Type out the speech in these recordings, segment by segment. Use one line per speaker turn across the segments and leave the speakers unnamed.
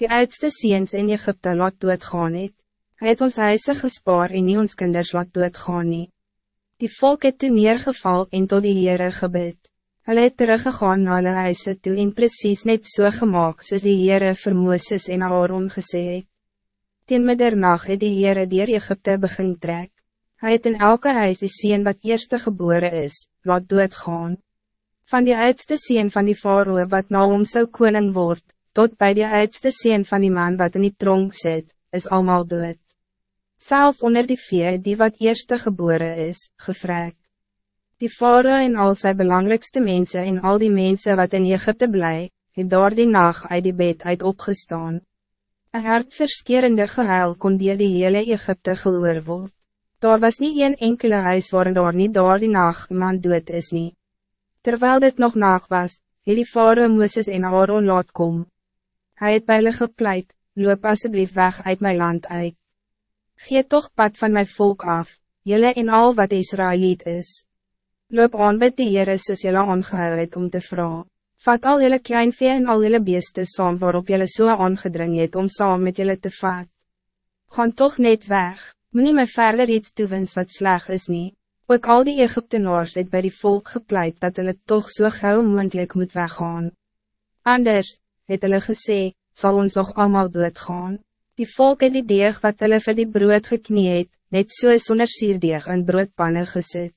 die oudste seens in Egypte laat doodgaan het. Hy het ons huise gespaar en nie ons kinders laat doodgaan nie. Die volk het toen neergeval en tot die Heere gebid. Hulle het teruggegaan na hulle huise toe en precies net so gemaakt soos die Heere vir Mooses en Aaron gesê het. Teen middernacht het die Heere dier Egypte begin trek. Hij het in elke huis die sien wat eerste geboren is, laat doodgaan. Van die oudste sien van die faroe wat na hom sou koning word, tot bij de oudste sien van die man wat in die tronk zit, is allemaal dood. Zelfs onder die vier die wat eerste geboren is, gevraagd. Die vader en al zijn belangrijkste mensen en al die mensen wat in Egypte blij, het door die nacht uit die bed uit opgestaan. Een hartverskerende gehuil kon die die hele Egypte gehoor word. Daar was niet een enkele huis waar daar niet door die nacht man dood is niet. Terwijl dit nog nacht was, het die vader Mooses en Aaron laat kom. Hij het hulle gepleit, loop asseblief weg uit mijn land uit. Geet toch pad van mijn volk af, jullie en al wat Israëliet is. Loop aan met die Heere soos jylle aangehou het om te vragen. Vat al jylle kleinvee en al jylle beeste saam waarop jylle so aangedring het om saam met jylle te vat. Gaan toch net weg, moet nie my verder iets toewens wat sleg is nie. Ook al die Egyptenaars het bij die volk gepleit dat hulle toch so gauw moendlik moet weggaan. Anders, het hulle gesê, sal ons nog allemaal doodgaan. Die volk het die deeg wat hulle vir die brood geknie het, net so sonder sierdeeg in broodpanne gesit.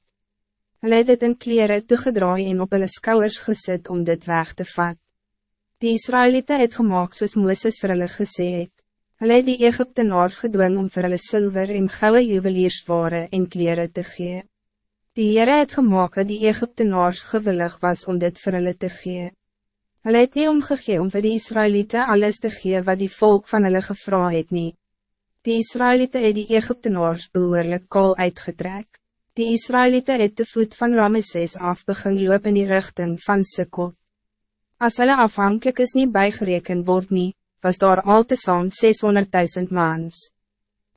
Hulle het dit in kleren toegedraai en op hulle skouwers gesit om dit weg te vat. Die Israëlieten het gemaakt soos Mooses vir hulle gesê het. Hulle het die Egyptenaars gedwing om vir hulle silver en gouden juweliersware en kleren te gee. Die Heere het gemaakt dat die Egyptenaars gewillig was om dit vir hulle te gee. Hulle het nie omgegee om vir die Israëlieten alles te gee wat die volk van hulle gevra het nie. Die Israëlieten het die Egyptenaars behoorlijk kool uitgetrek. Die Israëlieten het de voet van Ramesses af begin loop in die richting van Sukkot. As hulle afhankelijk is nie bijgereken word nie, was daar al te saam 600.000 maans.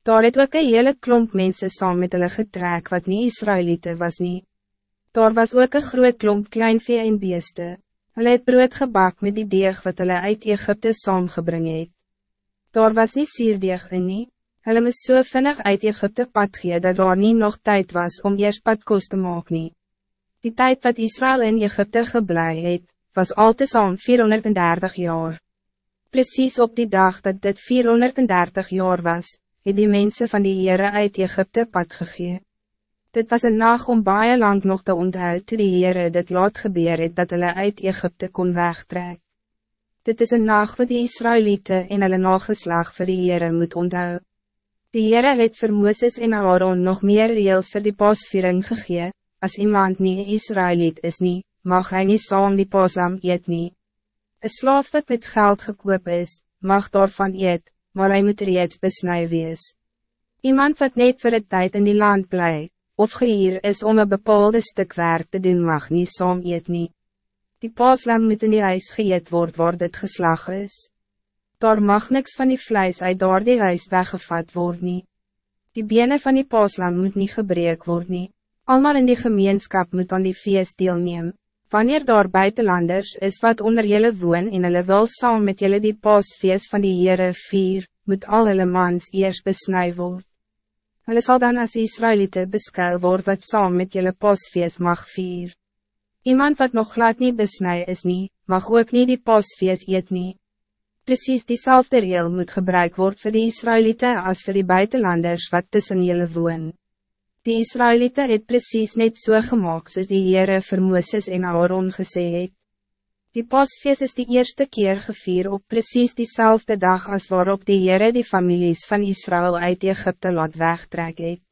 Daar het ook een hele klomp mensen saam met hulle getrek wat nie Israëlieten was nie. Daar was ook een groot klomp kleinvee en beeste. Hulle het brood gebak met die deeg wat hulle uit Egypte saamgebring het. Daar was nie sierdeeg in nie. Hulle moes so vinnig uit Egypte pad gee dat daar nie nog tijd was om eers padkoos te maak nie. Die tijd wat Israël in Egypte geblei het, was al te saam 430 jaar. Precies op die dag dat dit 430 jaar was, het die mensen van die Heere uit Egypte pad gegee. Dit was een nacht om baie lang nog te onthou toe die Heere dit laat gebeur het dat hulle uit Egypte kon wegtrek. Dit is een nacht wat die Israëlieten en hulle nageslag vir die Heere moet onthou. Die Heere het vir Mooses en Aaron nog meer reels vir die pasviering gegee, as iemand nie Israëliet is nie, mag hij niet saam die pasam eet nie. Een slaaf wat met geld gekoop is, mag daarvan eet, maar hij moet reeds besnij wees. Iemand wat net voor het tijd in die land blijft, of gehier is om een bepaalde stuk werk te doen mag niet saam eet nie. Die paaslam moet in die huis geëet word waar dit geslag is. Daar mag niks van die vlijs uit daar die huis weggevat word nie. Die benen van die paaslam moet niet gebreek word nie. Almal in die gemeenschap moet aan die feest deelneem. Wanneer daar buitenlanders is wat onder jullie woon en hulle wil saam met jullie die paasfeest van die Heere vier, moet al hulle mans eers besnij word. Hulle sal dan as Israëlieten beskou word wat saam met julle pasfeest mag vier. Iemand wat nog glad niet besnij is nie, mag ook niet die pasfeest eet nie. Precies diezelfde reel moet gebruik worden voor de Israëlieten als voor die buitenlanders wat tussen jullie woon. Die Israëlieten het precies net so gemaakt soos die Heere vir Mooses en Aaron gesê het. Die pasfeest is de eerste keer gevier op precies diezelfde dag als waarop de Heere die families van Israël uit Egypte laat wegtrek het.